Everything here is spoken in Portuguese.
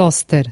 toaster.